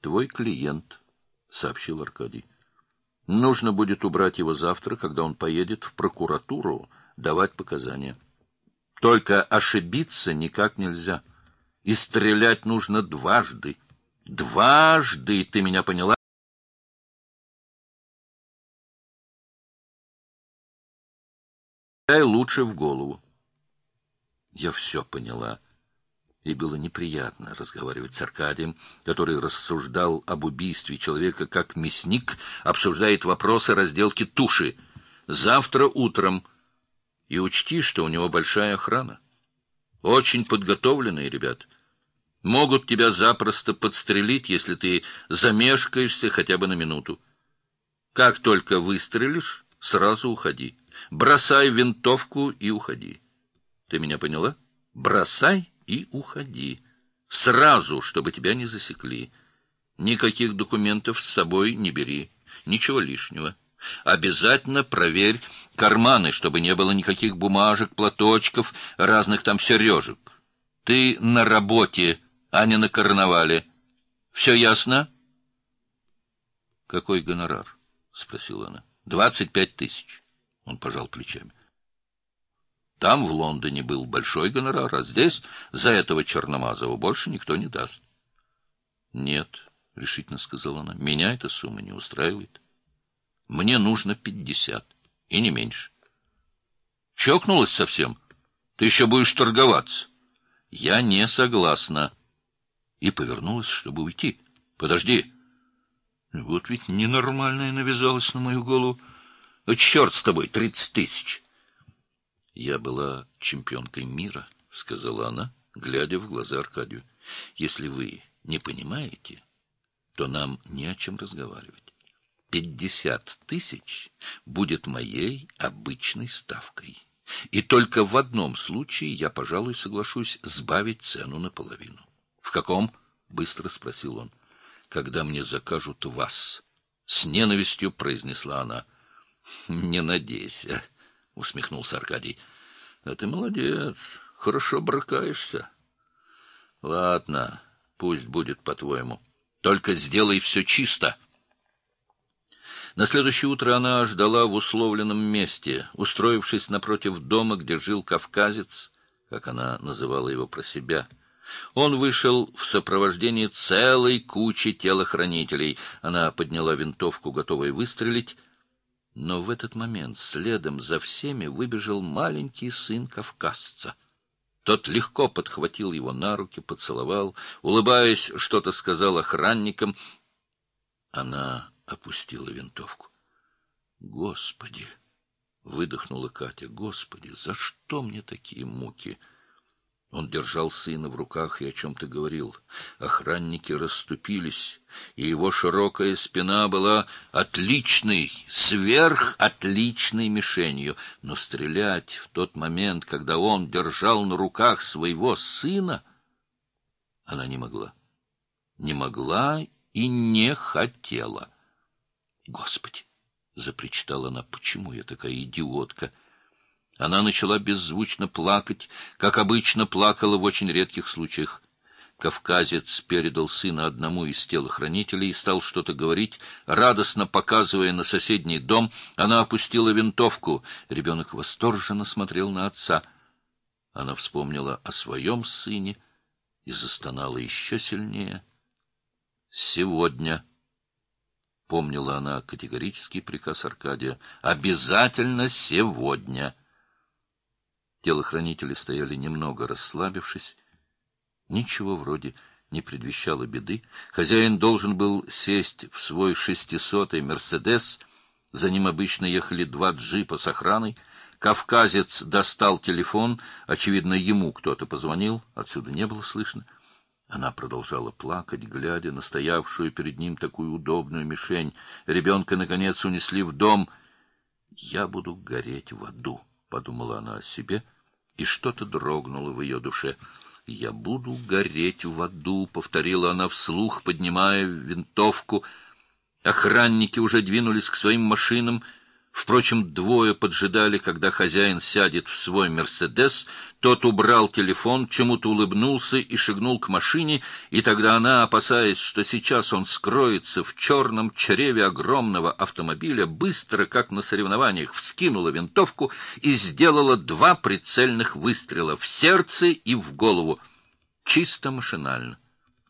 — Твой клиент, — сообщил Аркадий. — Нужно будет убрать его завтра, когда он поедет в прокуратуру давать показания. Только ошибиться никак нельзя. И стрелять нужно дважды. Дважды, ты меня поняла? Дай лучше в голову. Я все поняла. И было неприятно разговаривать с Аркадием, который рассуждал об убийстве человека как мясник обсуждает вопросы разделки туши. Завтра утром. И учти, что у него большая охрана. Очень подготовленные ребят. Могут тебя запросто подстрелить, если ты замешкаешься хотя бы на минуту. Как только выстрелишь, сразу уходи. Бросай винтовку и уходи. Ты меня поняла? Бросай и уходи. Сразу, чтобы тебя не засекли. Никаких документов с собой не бери. Ничего лишнего. Обязательно проверь карманы, чтобы не было никаких бумажек, платочков, разных там сережек. Ты на работе, а не на карнавале. Все ясно? — Какой гонорар? — спросила она. — Двадцать пять тысяч. Он пожал плечами. Там, в Лондоне, был большой гонорар, а здесь за этого Черномазова больше никто не даст. — Нет, — решительно сказала она, — меня эта сумма не устраивает. Мне нужно пятьдесят, и не меньше. — Чокнулась совсем? Ты еще будешь торговаться? — Я не согласна. И повернулась, чтобы уйти. — Подожди. Вот ведь ненормальная навязалась на мою голову. — Черт с тобой, тридцать тысяч! — я была чемпионкой мира, — сказала она, глядя в глаза Аркадию. — Если вы не понимаете, то нам не о чем разговаривать. Пятьдесят тысяч будет моей обычной ставкой. И только в одном случае я, пожалуй, соглашусь сбавить цену наполовину. — В каком? — быстро спросил он. — Когда мне закажут вас. С ненавистью произнесла она. — Не надейся. — усмехнулся Аркадий. — А ты молодец, хорошо бракаешься. — Ладно, пусть будет по-твоему. Только сделай все чисто. На следующее утро она ждала в условленном месте, устроившись напротив дома, где жил кавказец, как она называла его про себя. Он вышел в сопровождении целой кучи телохранителей. Она подняла винтовку, готовая выстрелить, но в этот момент следом за всеми выбежал маленький сын кавказца. Тот легко подхватил его на руки, поцеловал, улыбаясь, что-то сказал охранникам. Она опустила винтовку. «Господи!» — выдохнула Катя. «Господи, за что мне такие муки?» Он держал сына в руках и о чем-то говорил. Охранники расступились, и его широкая спина была отличной, сверхотличной мишенью. Но стрелять в тот момент, когда он держал на руках своего сына, она не могла. Не могла и не хотела. «Господи!» — запричитала она. «Почему я такая идиотка?» Она начала беззвучно плакать, как обычно плакала в очень редких случаях. Кавказец передал сына одному из телохранителей и стал что-то говорить. Радостно показывая на соседний дом, она опустила винтовку. Ребенок восторженно смотрел на отца. Она вспомнила о своем сыне и застонала еще сильнее. «Сегодня», — помнила она категорический приказ Аркадия, — «обязательно сегодня». Телохранители стояли немного расслабившись. Ничего вроде не предвещало беды. Хозяин должен был сесть в свой шестисотый «Мерседес». За ним обычно ехали два джипа с охраной. Кавказец достал телефон. Очевидно, ему кто-то позвонил. Отсюда не было слышно. Она продолжала плакать, глядя на стоявшую перед ним такую удобную мишень. Ребенка, наконец, унесли в дом. «Я буду гореть в аду», — подумала она о себе, и что-то дрогнуло в ее душе. «Я буду гореть в аду», — повторила она вслух, поднимая винтовку. Охранники уже двинулись к своим машинам. Впрочем, двое поджидали, когда хозяин сядет в свой «Мерседес», тот убрал телефон, чему-то улыбнулся и шагнул к машине, и тогда она, опасаясь, что сейчас он скроется в черном чреве огромного автомобиля, быстро, как на соревнованиях, вскинула винтовку и сделала два прицельных выстрела в сердце и в голову, чисто машинально.